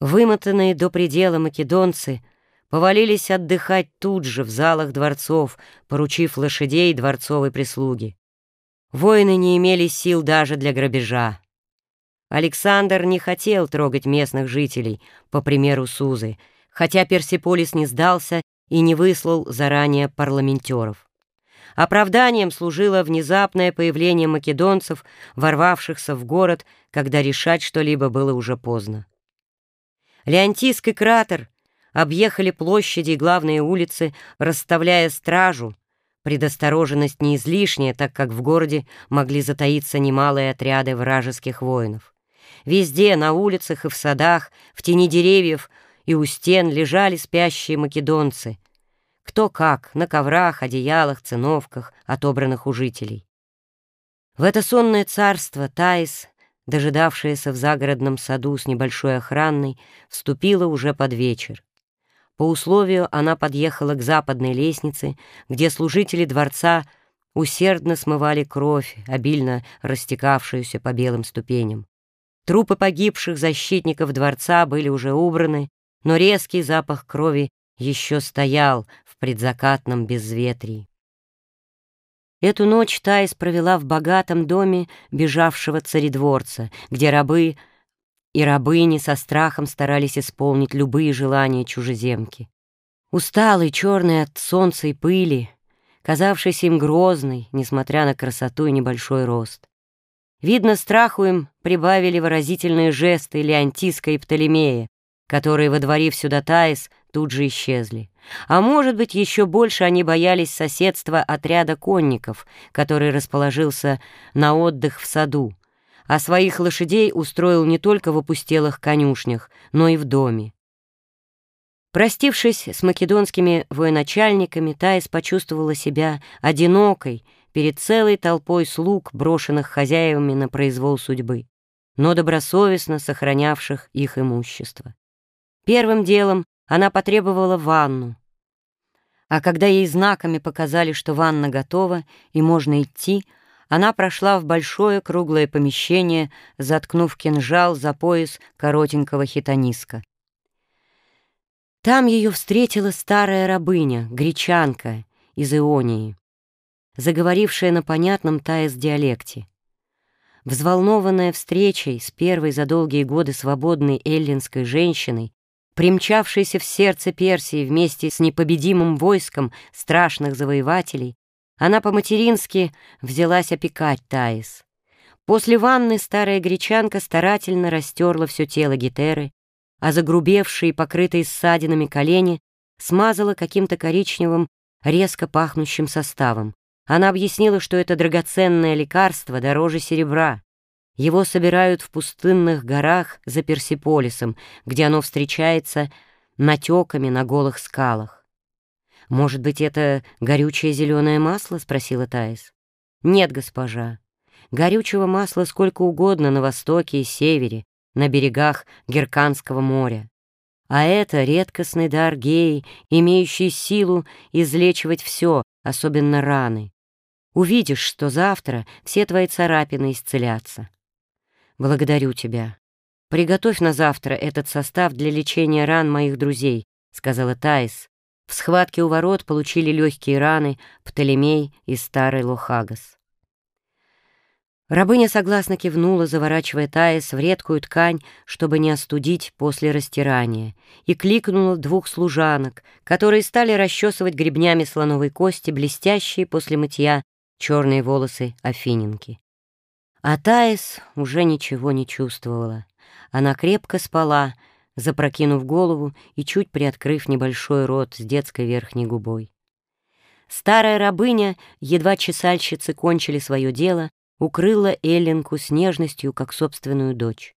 Вымотанные до предела македонцы повалились отдыхать тут же в залах дворцов, поручив лошадей дворцовой прислуги. Воины не имели сил даже для грабежа. Александр не хотел трогать местных жителей, по примеру Сузы, хотя Персиполис не сдался и не выслал заранее парламентеров. Оправданием служило внезапное появление македонцев, ворвавшихся в город, когда решать что-либо было уже поздно. Леонтийский кратер объехали площади и главные улицы, расставляя стражу. Предосторожность не излишняя, так как в городе могли затаиться немалые отряды вражеских воинов. Везде, на улицах и в садах, в тени деревьев и у стен лежали спящие македонцы — кто как, на коврах, одеялах, циновках, отобранных у жителей. В это сонное царство Таис, дожидавшаяся в загородном саду с небольшой охранной, вступила уже под вечер. По условию она подъехала к западной лестнице, где служители дворца усердно смывали кровь, обильно растекавшуюся по белым ступеням. Трупы погибших защитников дворца были уже убраны, но резкий запах крови еще стоял в предзакатном безветрии. Эту ночь Таис провела в богатом доме бежавшего царедворца, где рабы и рабыни со страхом старались исполнить любые желания чужеземки. Усталый, черный от солнца и пыли, казавшийся им грозный, несмотря на красоту и небольшой рост. Видно, страху им прибавили выразительные жесты Леонтиска и Птолемея, которые, водворив сюда Таис, тут же исчезли. А может быть, еще больше они боялись соседства отряда конников, который расположился на отдых в саду, а своих лошадей устроил не только в опустелых конюшнях, но и в доме. Простившись с македонскими военачальниками, Таис почувствовала себя одинокой перед целой толпой слуг, брошенных хозяевами на произвол судьбы, но добросовестно сохранявших их имущество. Первым делом она потребовала ванну. А когда ей знаками показали, что ванна готова и можно идти, она прошла в большое круглое помещение, заткнув кинжал за пояс коротенького хитониска. Там ее встретила старая рабыня, гречанка из Ионии, заговорившая на понятном таэс диалекте. Взволнованная встречей с первой за долгие годы свободной эллинской женщиной, примчавшийся в сердце Персии вместе с непобедимым войском страшных завоевателей, она по-матерински взялась опекать Таис. После ванны старая гречанка старательно растерла все тело Гетеры, а загрубевшие, покрытые ссадинами колени смазала каким-то коричневым, резко пахнущим составом. Она объяснила, что это драгоценное лекарство дороже серебра, его собирают в пустынных горах за Персиполисом, где оно встречается натеками на голых скалах. «Может быть, это горючее зеленое масло?» — спросила Таис. «Нет, госпожа. Горючего масла сколько угодно на востоке и севере, на берегах Герканского моря. А это редкостный дар геи, имеющий силу излечивать все, особенно раны. Увидишь, что завтра все твои царапины исцелятся. «Благодарю тебя. Приготовь на завтра этот состав для лечения ран моих друзей», — сказала Таис. В схватке у ворот получили легкие раны Птолемей и старый Лохагас. Рабыня согласно кивнула, заворачивая Таис в редкую ткань, чтобы не остудить после растирания, и кликнула двух служанок, которые стали расчесывать гребнями слоновой кости блестящие после мытья черные волосы Афининки. А Таис уже ничего не чувствовала. Она крепко спала, запрокинув голову и чуть приоткрыв небольшой рот с детской верхней губой. Старая рабыня, едва чесальщицы кончили свое дело, укрыла Эллинку с нежностью, как собственную дочь.